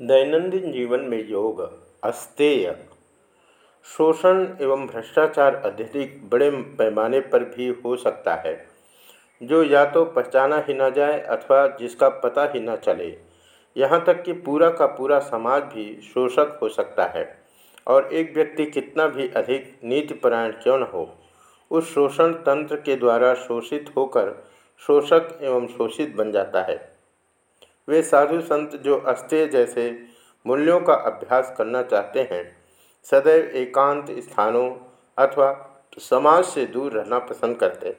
दैनंदिन जीवन में योग, अस्तेय, शोषण एवं भ्रष्टाचार अत्यधिक बड़े पैमाने पर भी हो सकता है, जो या तो पहचाना ही न जाए अथवा जिसका पता ही न चले। यहाँ तक कि पूरा का पूरा समाज भी शोषक हो सकता है, और एक व्यक्ति कितना भी अधिक नीतिपरायण क्यों न हो, उस शोषण तंत्र के द्वारा शोषित होकर शोषक एवं शोषित बन जाता है। वे साधु संत जो अस्तेय जैसे मूल्यों का अभ्यास करना चाहते हैं, सदैव एकांत स्थानों अथवा समाज से दूर रहना पसंद करते।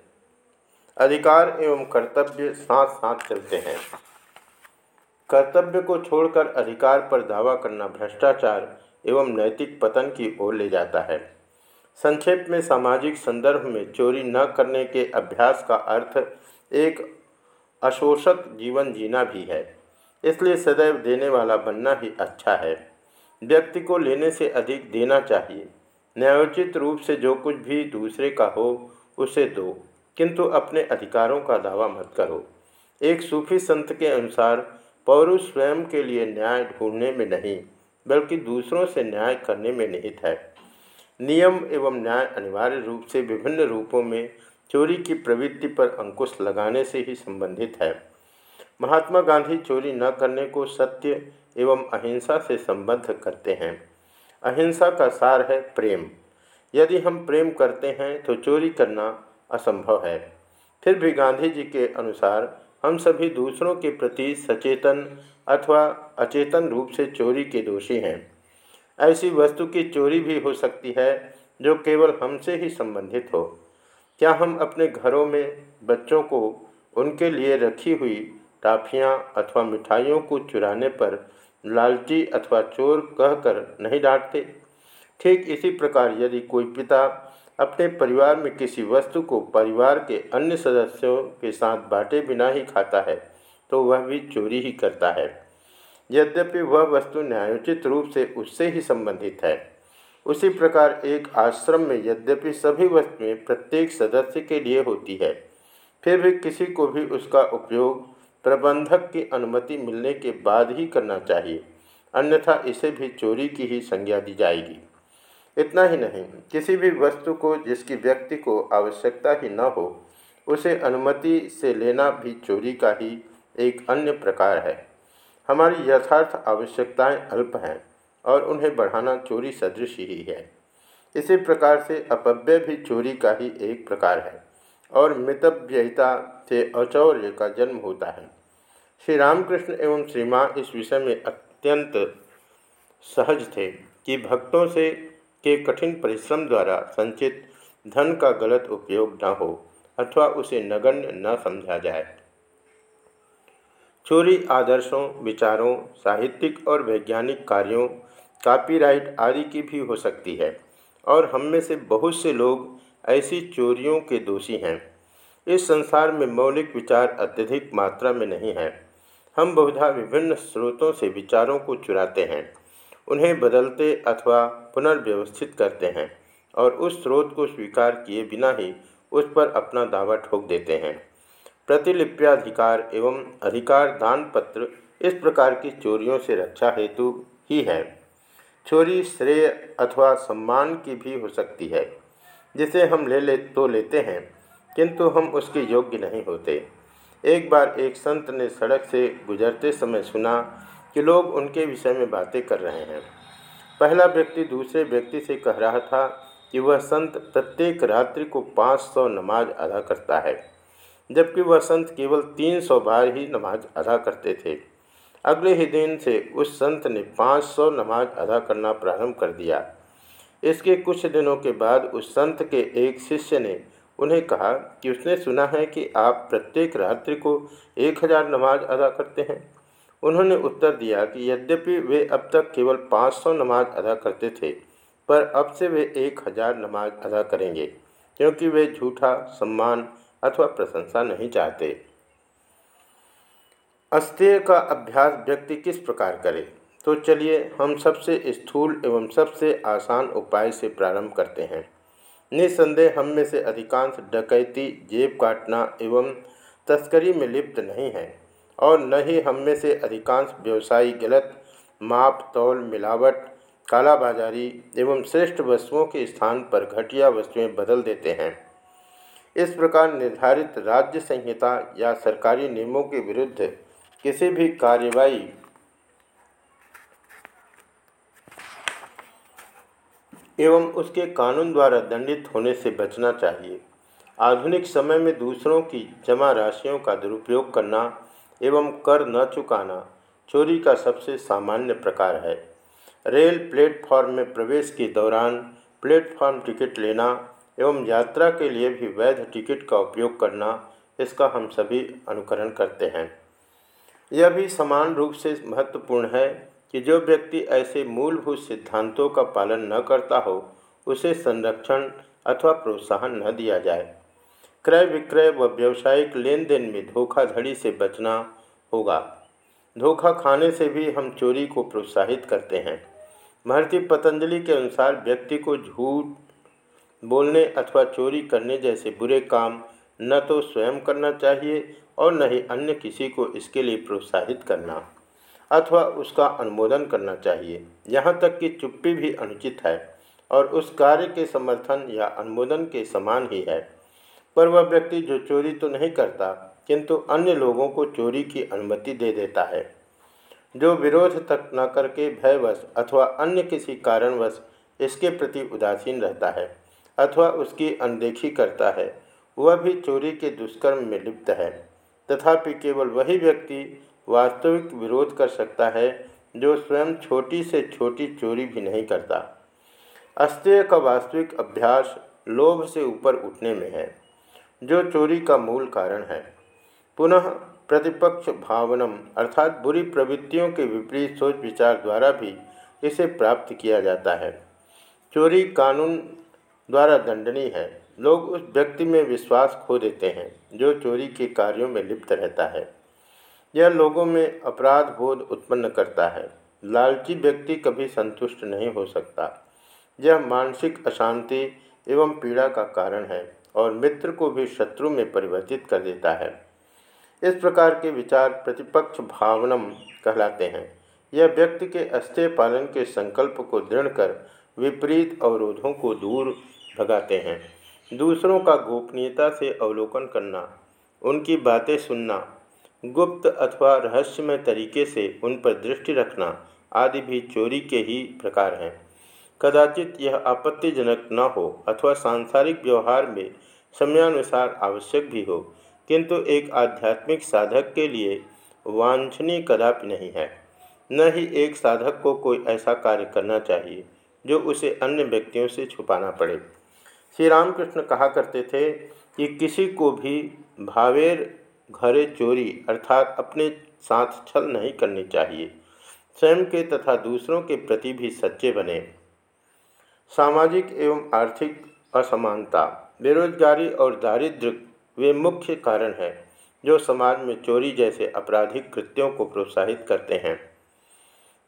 अधिकार एवं कर्तव्य साथ साथ चलते हैं। कर्तव्य को छोड़कर अधिकार पर दावा करना भ्रष्टाचार एवं नैतिक पतन की ओर ले जाता है। संक्षेप में सामाजिक संदर्भ में चोरी न करने के अभ्यास का अर्थ एक अशोषक जीवन जीना भी है। इसलिए सदैव देने वाला बनना ही अच्छा है। व्यक्ति को लेने से अधिक देना चाहिए। न्यायोचित रूप से जो कुछ भी दूसरे का हो, उसे दो। किंतु अपने अधिकारों का दावा मत करो। एक सूफी संत के अनुसार, पौरुष स्वयं के लिए न्याय ढूँढने में नहीं, बल्कि दूसरों से न्याय करने में निहित है। नियम एवं न्याय अनिवार्य रूप से विभिन्न रूपों में चोरी की प्रवृत्ति पर अंकुश लगाने से ही संबंधित है। महात्मा गांधी चोरी न करने को सत्य एवं अहिंसा से संबद्ध करते हैं। अहिंसा का सार है प्रेम। यदि हम प्रेम करते हैं तो चोरी करना असंभव है। फिर भी गांधी जी के अनुसार, हम सभी दूसरों के प्रति सचेतन अथवा अचेतन रूप से चोरी के दोषी हैं। ऐसी वस्तु की चोरी भी हो सकती है, जो केवल हमसे ही संबंधित हो। क्या हम अपने घरों में बच्चों को उनके लिए रखी हुई टाफियाँ अथवा मिठाइयों को चुराने पर लालची अथवा चोर कहकर नहीं डांटते। ठीक इसी प्रकार यदि कोई पिता अपने परिवार में किसी वस्तु को परिवार के अन्य सदस्यों के साथ बांटे बिना ही खाता है तो वह भी चोरी ही करता है। यद्यपि वह वस्तु न्यायोचित रूप से उससे ही संबंधित है। उसी प्रकार एक आश्रम में यद्यपि सभी वस्तुएँ प्रत्येक सदस्य के लिए होती है, फिर भी किसी को भी उसका उपयोग प्रबंधक की अनुमति मिलने के बाद ही करना चाहिए, अन्यथा इसे भी चोरी की ही संज्ञा दी जाएगी। इतना ही नहीं, किसी भी वस्तु को जिसकी व्यक्ति को आवश्यकता ही न हो, उसे अनुमति से लेना भी चोरी का ही एक अन्य प्रकार है। हमारी यथार्थ आवश्यकताएँ अल्प हैं और उन्हें बढ़ाना चोरी सदृश ही है। इसी प्रकार से अपव्यय भी चोरी का ही एक प्रकार है। और मितव्ययिता से अचौर्य का जन्म होता है। श्री रामकृष्ण एवं श्री माँ इस विषय में अत्यंत सहज थे कि भक्तों से के कठिन परिश्रम द्वारा संचित धन का गलत उपयोग न हो अथवा उसे नगण्य न समझा जाए। चोरी आदर्शों, विचारों, साहित्यिक और वैज्ञानिक कार्यों, कॉपीराइट आदि की भी हो सकती है और हम में से बहुत से लोग ऐसी चोरियों के दोषी हैं। इस संसार में मौलिक विचार अत्यधिक मात्रा में नहीं है। हम बहुधा विभिन्न स्रोतों से विचारों को चुराते हैं। उन्हें बदलते अथवा पुनर्व्यवस्थित करते हैं और उस स्रोत को स्वीकार किए बिना ही उस पर अपना दावा ठोक देते हैं। प्रतिलिप्याधिकार एवं अधिकार दान पत्र इस प्रकार की चोरियों से रक्षा हेतु ही है। चोरी, श्रेय अथवा सम्मान की भी हो सकती है। जिसे हम ले ले तो लेते हैं, किंतु हम उसके योग्य नहीं होते। एक बार एक संत ने सड़क से गुजरते समय सुना कि लोग उनके विषय में बातें कर रहे हैं। पहला व्यक्ति दूसरे व्यक्ति से कह रहा था कि वह संत प्रत्येक रात्रि को पाँच सौ नमाज़ अदा करता है, जबकि वह संत केवल तीन सौ बार ही नमाज़ अदा करते थे। अगले ही दिन से उस संत ने 500 नमाज़ अदा करना प्रारंभ कर दिया। इसके कुछ दिनों के बाद उस संत के एक शिष्य ने उन्हें कहा कि उसने सुना है कि आप प्रत्येक रात्रि को एक हज़ार नमाज़ अदा करते हैं। उन्होंने उत्तर दिया कि यद्यपि वे अब तक केवल 500 नमाज़ अदा करते थे, पर अब से वे एक हज़ार नमाज़ अदा करेंगे, क्योंकि वे झूठा सम्मान अथवा प्रशंसा नहीं चाहते। अस्तेय का अभ्यास व्यक्ति किस प्रकार करे? तो चलिए हम सबसे स्थूल एवं सबसे आसान उपाय से प्रारंभ करते हैं। निसंदेह हम में से अधिकांश डकैती, जेब काटना एवं तस्करी में लिप्त नहीं है और न ही हम में से अधिकांश व्यवसायी गलत, माप, तौल, मिलावट, कालाबाजारी एवं श्रेष्ठ वस्तुओं के स्थान पर घटिया वस्तुएँ बदल देते हैं। इस प्रकार निर्धारित राज्य संहिता या सरकारी नियमों के विरुद्ध किसी भी कार्यवाही एवं उसके कानून द्वारा दंडित होने से बचना चाहिए। आधुनिक समय में दूसरों की जमा राशियों का दुरुपयोग करना एवं कर न चुकाना चोरी का सबसे सामान्य प्रकार है। रेल प्लेटफॉर्म में प्रवेश के दौरान प्लेटफॉर्म टिकट लेना एवं यात्रा के लिए भी वैध टिकट का उपयोग करना इसका हम सभी अनुकरण करते हैं। यह भी समान रूप से महत्वपूर्ण है कि जो व्यक्ति ऐसे मूलभूत सिद्धांतों का पालन न करता हो, उसे संरक्षण अथवा प्रोत्साहन न दिया जाए। क्रय विक्रय व व्यावसायिक लेन देन में धोखाधड़ी से बचना होगा। धोखा खाने से भी हम चोरी को प्रोत्साहित करते हैं। महर्षि पतंजलि के अनुसार व्यक्ति को झूठ बोलने अथवा चोरी करने जैसे बुरे काम न तो स्वयं करना चाहिए और न ही अन्य किसी को इसके लिए प्रोत्साहित करना। अथवा उसका अनुमोदन करना चाहिए। यहाँ तक कि चुप्पी भी अनुचित है और उस कार्य के समर्थन या अनुमोदन के समान ही है। पर वह व्यक्ति जो चोरी तो नहीं करता, किंतु अन्य लोगों को चोरी की अनुमति दे देता है। जो विरोध तक न करके भयवश अथवा अन्य किसी कारणवश इसके प्रति उदासीन रहता है अथवा उसकी अनदेखी करता है, वह भी चोरी के दुष्कर्म में लिप्त है। तथापि केवल वही व्यक्ति वास्तविक विरोध कर सकता है, जो स्वयं छोटी से छोटी चोरी भी नहीं करता। अस्तेय का वास्तविक अभ्यास लोभ से ऊपर उठने में है, जो चोरी का मूल कारण है। पुनः प्रतिपक्ष भावनम, अर्थात बुरी प्रवृत्तियों के विपरीत सोच विचार द्वारा भी इसे प्राप्त किया जाता है। चोरी कानून द्वारा दंडनीय है। लोग उस व्यक्ति में विश्वास खो देते हैं, जो चोरी के कार्यों में लिप्त रहता है। यह लोगों में अपराध बोध उत्पन्न करता है। लालची व्यक्ति कभी संतुष्ट नहीं हो सकता। यह मानसिक अशांति एवं पीड़ा का कारण है और मित्र को भी शत्रु में परिवर्तित कर देता है। इस प्रकार के विचार प्रतिपक्ष भावनम कहलाते हैं। यह व्यक्ति के अस्त्य पालन के संकल्प को दृढ़ कर विपरीत अवरोधों को दूर भगाते हैं। दूसरों का गोपनीयता से अवलोकन करना, उनकी बातें सुनना गुप्त अथवा रहस्यमय तरीके से उन पर दृष्टि रखना आदि भी चोरी के ही प्रकार हैं। कदाचित यह आपत्तिजनक न हो अथवा सांसारिक व्यवहार में समयानुसार आवश्यक भी हो, किंतु एक आध्यात्मिक साधक के लिए वांछनीय कदापि नहीं है। न ही एक साधक को कोई ऐसा कार्य करना चाहिए जो उसे अन्य व्यक्तियों से छुपाना पड़े। श्री रामकृष्ण कहा करते थे कि किसी को भी भावेर घरे चोरी अर्थात अपने साथ छल नहीं करनी चाहिए। स्वयं के तथा दूसरों के प्रति भी सच्चे बने। सामाजिक एवं आर्थिक असमानता, बेरोजगारी और दारिद्र्य वे मुख्य कारण हैं, जो समाज में चोरी जैसे आपराधिक कृत्यों को प्रोत्साहित करते हैं।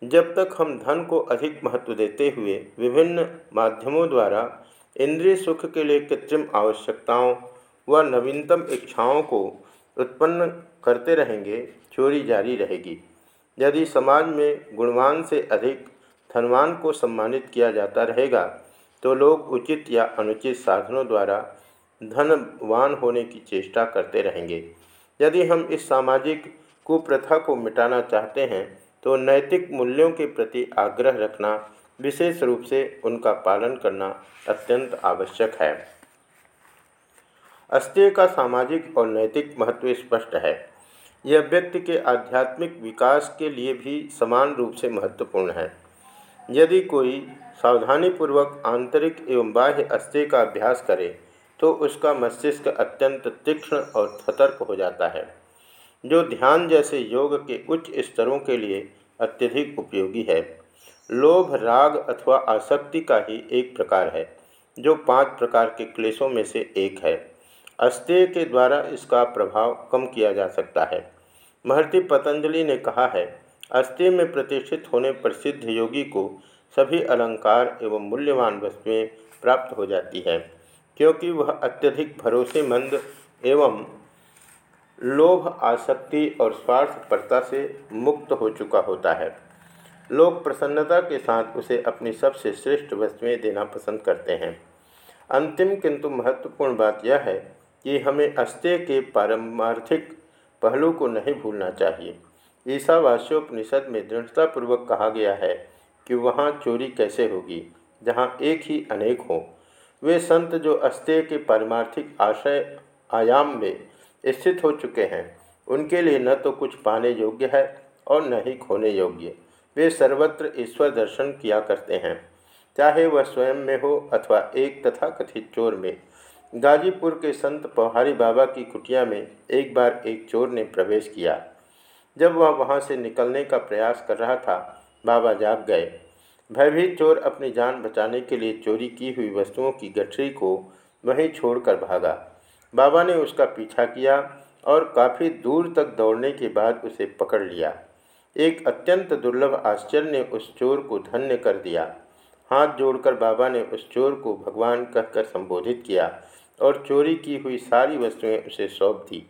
जब तक हम धन को अधिक महत्व देते हुए विभिन्न माध्यमों द्वारा इंद्रिय सुख के लिए कृत्रिम आवश्यकताओं व नवीनतम इच्छाओं को उत्पन्न करते रहेंगे, चोरी जारी रहेगी। यदि समाज में गुणवान से अधिक धनवान को सम्मानित किया जाता रहेगा तो लोग उचित या अनुचित साधनों द्वारा धनवान होने की चेष्टा करते रहेंगे। यदि हम इस सामाजिक कुप्रथा को मिटाना चाहते हैं तो नैतिक मूल्यों के प्रति आग्रह रखना, विशेष रूप से उनका पालन करना अत्यंत आवश्यक है। अस्त्य का सामाजिक और नैतिक महत्व स्पष्ट है। यह व्यक्ति के आध्यात्मिक विकास के लिए भी समान रूप से महत्वपूर्ण है। यदि कोई सावधानीपूर्वक आंतरिक एवं बाह्य अस्त्य का अभ्यास करे तो उसका मस्तिष्क अत्यंत तीक्ष्ण और सतर्क हो जाता है, जो ध्यान जैसे योग के उच्च स्तरों के लिए अत्यधिक उपयोगी है। लोभ, राग अथवा आसक्ति का ही एक प्रकार है, जो पाँच प्रकार के क्लेशों में से एक है। अस्तेय के द्वारा इसका प्रभाव कम किया जा सकता है। महर्षि पतंजलि ने कहा है अस्तेय में प्रतिष्ठित होने पर सिद्ध योगी को सभी अलंकार एवं मूल्यवान वस्तुएँ प्राप्त हो जाती है, क्योंकि वह अत्यधिक भरोसेमंद एवं लोभ, आसक्ति और स्वार्थपरता से मुक्त हो चुका होता है। लोग प्रसन्नता के साथ उसे अपनी सबसे श्रेष्ठ वस्तुएँ देना पसंद करते हैं। अंतिम किंतु महत्वपूर्ण बात यह है कि हमें अस्त्य के पारमार्थिक पहलू को नहीं भूलना चाहिए। ईसावास्योपनिषद में दृढ़तापूर्वक कहा गया है कि वहाँ चोरी कैसे होगी, जहाँ एक ही अनेक हों। वे संत जो अस्त्य के पारमार्थिक आशय आयाम में स्थित हो चुके हैं, उनके लिए न तो कुछ पाने योग्य है और न ही खोने योग्य। वे सर्वत्र ईश्वर दर्शन किया करते हैं, चाहे वह स्वयं में हो अथवा एक तथाकथित चोर में। गाजीपुर के संत पौहारी बाबा की कुटिया में एक बार एक चोर ने प्रवेश किया। जब वह वहाँ से निकलने का प्रयास कर रहा था, बाबा जाग गए। भयभीत चोर अपनी जान बचाने के लिए चोरी की हुई वस्तुओं की गठरी को वहीं छोड़कर भागा। बाबा ने उसका पीछा किया और काफ़ी दूर तक दौड़ने के बाद उसे पकड़ लिया। एक अत्यंत दुर्लभ आश्चर्य ने उस चोर को धन्य कर दिया। हाथ जोड़कर बाबा ने उस चोर को भगवान कहकर संबोधित किया और चोरी की हुई सारी वस्तुएँ उसे सौंप दी।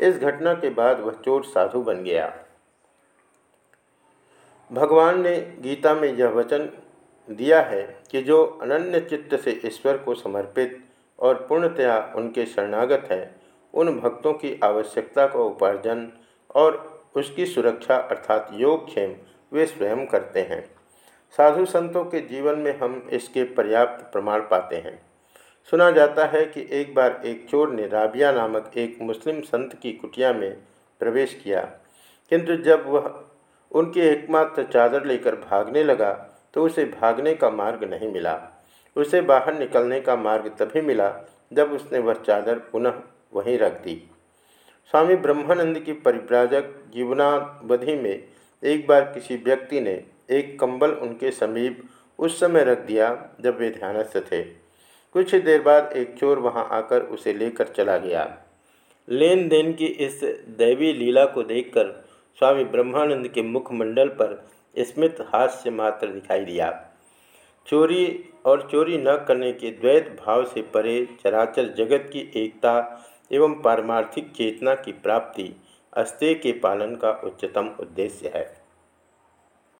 इस घटना के बाद वह चोर साधु बन गया। भगवान ने गीता में यह वचन दिया है कि जो अनन्य चित्त से ईश्वर को समर्पित और पूर्णतया उनके शरणागत है, उन भक्तों की आवश्यकता का उपार्जन और उसकी सुरक्षा अर्थात योगक्षेम वे स्वयं करते हैं। साधु संतों के जीवन में हम इसके पर्याप्त प्रमाण पाते हैं। सुना जाता है कि एक बार एक चोर ने राबिया नामक एक मुस्लिम संत की कुटिया में प्रवेश किया। किंतु जब वह उनकी एकमात्र चादर लेकर भागने लगा तो उसे भागने का मार्ग नहीं मिला। उसे बाहर निकलने का मार्ग तभी मिला जब उसने वह चादर पुनः वहीं रख दी। स्वामी ब्रह्मानंद की परिप्राजक जीवनावधि में एक बार किसी व्यक्ति ने एक कंबल उनके समीप उस समय रख दिया जब वे ध्यानस्थ थे। कुछ देर बाद एक चोर वहाँ आकर उसे लेकर चला गया। लेन देन की इस दैवी लीला को देखकर स्वामी ब्रह्मानंद के मुखमंडल पर स्मित हास्य मात्र दिखाई दिया। चोरी और चोरी न करने के द्वैत भाव से परे चराचर जगत की एकता एवं पारमार्थिक चेतना की प्राप्ति अस्त्य के पालन का उच्चतम उद्देश्य है।